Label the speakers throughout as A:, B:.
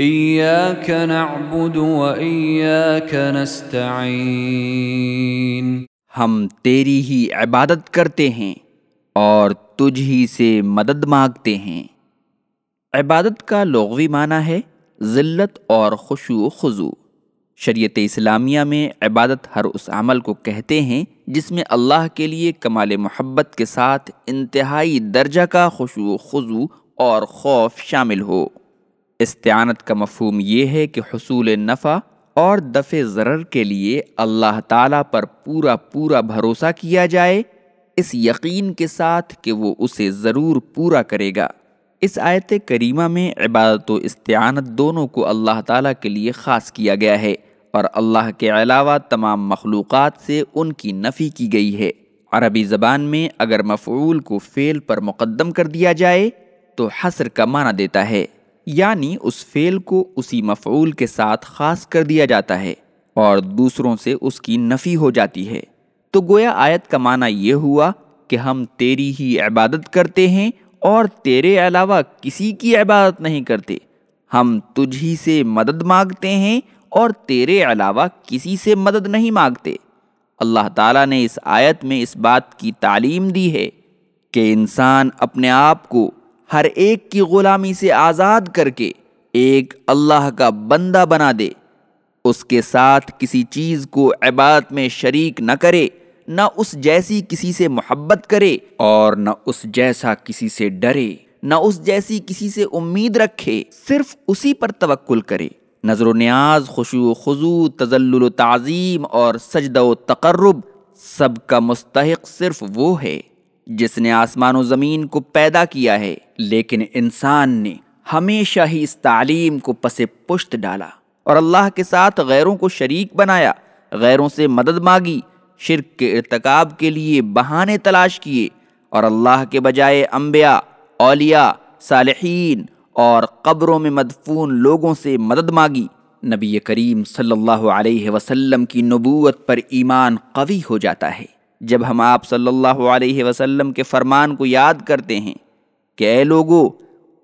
A: إياك نعبد وإياك نستعين۔
B: ہم تیری ہی عبادت کرتے ہیں اور تجھ ہی سے مدد مانگتے ہیں۔ عبادت کا لغوی معنی ہے ذلت اور خشوع و خضوع۔ شریعت اسلامیہ میں عبادت ہر اس عمل کو کہتے ہیں جس میں اللہ کے لیے کمال محبت کے ساتھ انتہائی درجہ کا خشوع و خضوع اور خوف شامل ہو۔ استعانت کا مفہوم یہ ہے کہ حصول نفع اور دفع ضرر کے لیے اللہ تعالیٰ پر پورا پورا بھروسہ کیا جائے، اس یقین کے ساتھ کہ وہ اسے ضرور پورا کرے گا۔ اس آیت کریمہ میں عبادت و استعانت دونوں کو اللہ تعالیٰ کے لیے خاص کیا گیا ہے اور اللہ کے علاوہ تمام مخلوقات سے ان کی نفی کی گئی ہے۔ عربی زبان میں اگر مفعول کو فعل پر مقدم کر دیا جائے تو حسر کا معنی دیتا ہے۔ یعنی اس فعل کو اسی مفعول کے ساتھ خاص کر دیا جاتا ہے اور دوسروں سے اس کی نفی ہو جاتی ہے۔ تو گویا آیت کا معنی یہ ہوا کہ ہم تیری ہی عبادت کرتے ہیں اور تیرے علاوہ کسی کی عبادت نہیں کرتے۔ ہم تجھ ہی سے مدد مانگتے ہیں اور تیرے علاوہ کسی سے مدد نہیں مانگتے۔ اللہ تعالیٰ نے اس آیت میں اس بات کی تعلیم دی ہے کہ انسان اپنے آپ کو ہر ایک کی غلامی سے آزاد کر کے ایک اللہ کا بندہ بنا دے۔ اس کے ساتھ کسی چیز کو عبادت میں شریک نہ کرے، نہ اس جیسی کسی سے محبت کرے اور نہ اس جیسا کسی سے ڈرے۔ نہ اس جیسی کسی سے امید رکھے، صرف اسی پر توکل کرے۔ نظر و نیاز خوشو خضو تزل و تعظیم اور سجدہ و تقرب، سب کا مستحق صرف وہ ہے۔ جس نے آسمان و زمین کو پیدا کیا ہے، لیکن انسان نے ہمیشہ ہی اس تعلیم کو پس پشت ڈالا اور اللہ کے ساتھ غیروں کو شریک بنایا، غیروں سے مدد مانگی، شرک کے ارتکاب کے لیے بہانے تلاش کیے اور اللہ کے بجائے انبیاء، اولیاء، صالحین اور قبروں میں مدفون لوگوں سے مدد مانگی۔ نبی کریم صلی اللہ علیہ وسلم کی نبوت پر ایمان قوی ہو جاتا ہے۔ جب ہم آپ صلی اللہ علیہ وسلم کے فرمان کو یاد کرتے ہیں کہ اے لوگو،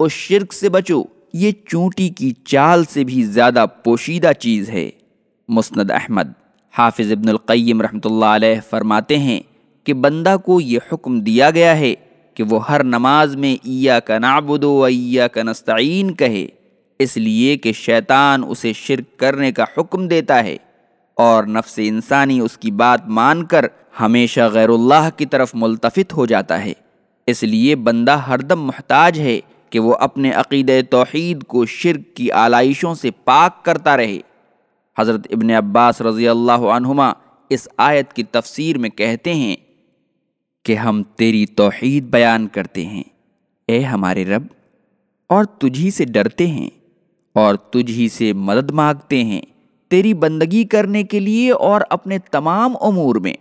B: اس شرک سے بچو، یہ چونٹی کی چال سے بھی زیادہ پوشیدہ چیز ہے۔ مسند احمد، حافظ ابن القیم رحمۃ اللہ علیہ فرماتے ہیں کہ بندہ کو یہ حکم دیا گیا ہے کہ وہ ہر نماز میں ایا کا نعبد و ایا کا نستعین کہے۔ اس لیے کہ شیطان اسے شرک کرنے کا حکم دیتا ہے اور نفس انسانی اس کی بات مان کر ہمیشہ غیر اللہ کی طرف ملتفت ہو جاتا ہے۔ اس لیے بندہ ہر دم محتاج ہے کہ وہ اپنے عقید توحید کو شرک کی آلائشوں سے پاک کرتا رہے۔ حضرت ابن عباس رضی اللہ عنہما اس آیت کی تفسیر میں کہتے ہیں کہ ہم تیری توحید بیان کرتے ہیں۔ اے ہمارے رب، اور تجھی سے ڈرتے ہیں، اور تجھی سے مدد مانگتے ہیں تیری بندگی کرنے کے لیے اور اپنے تمام امور میں۔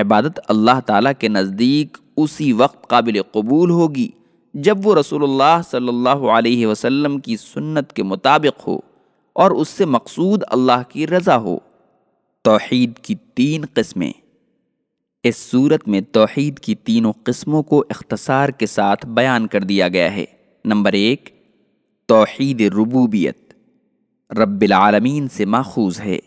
B: عبادت اللہ تعالیٰ کے نزدیک اسی وقت قابل قبول ہوگی جب وہ رسول اللہ صلی اللہ علیہ وسلم کی سنت کے مطابق ہو اور اس سے مقصود اللہ کی رضا ہو۔ توحید کی تین قسمیں۔ اس صورت میں توحید کی تینوں قسموں کو اختصار کے ساتھ بیان کر دیا گیا ہے۔ نمبر ایک، توحید ربوبیت۔ رب العالمین سے ماخوذ ہے۔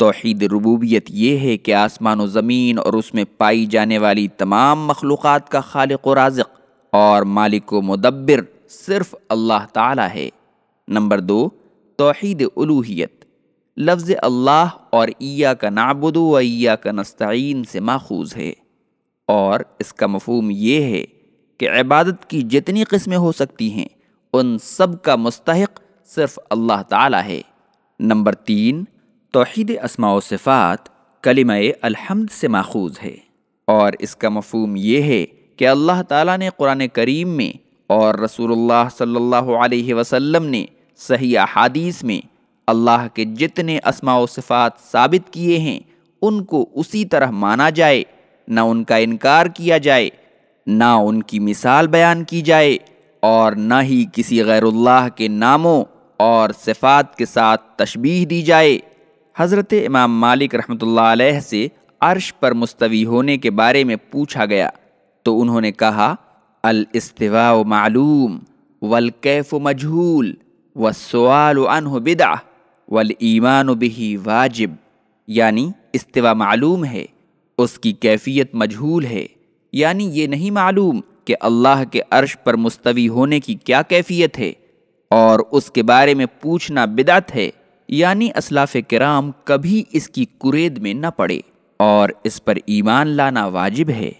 B: توحید ربوبیت یہ ہے کہ آسمان و زمین اور اس میں پائی جانے والی تمام مخلوقات کا خالق و رازق اور مالک و مدبر صرف اللہ تعالی ہے۔ نمبر دو، توحید الوحیت لفظ اللہ اور ایا کا نابود و ایا کا نستعین سے ماخوذ ہے۔ اور اس کا مفہوم یہ ہے کہ عبادت کی جتنی قسمیں ہو سکتی ہیں، ان سب کا مستحق صرف اللہ تعالی ہے۔ نمبر تین توحید اسماء و صفات کلمہ الحمد سے ماخوذ ہے۔ اور اس کا مفہوم یہ ہے کہ اللہ تعالیٰ نے قرآن کریم میں اور رسول اللہ صلی اللہ علیہ وسلم نے صحیح احادیث میں اللہ کے جتنے اسماء و صفات ثابت کیے ہیں، ان کو اسی طرح مانا جائے، نہ ان کا انکار کیا جائے، نہ ان کی مثال بیان کی جائے، اور نہ ہی کسی غیر اللہ کے ناموں اور صفات کے ساتھ تشبیح دی جائے۔ حضرت امام مالک رحمۃ اللہ علیہ سے عرش پر مستوی ہونے کے بارے میں پوچھا گیا تو انہوں نے کہا، الاستواء معلوم، والکیف مجھول و سوال عنہ بدع والایمان به واجب. یعنی استوا معلوم ہے، اس کی کیفیت مجہول ہے۔ یعنی یہ نہیں معلوم کہ اللہ کے عرش پر مستوی ہونے کی کیا کیفیت ہے اور اس کے بارے میں پوچھنا بدعت ہے۔ یعنی اسلاف کرام کبھی اس کی کرید میں نہ پڑے اور اس پر ایمان لانا واجب ہے۔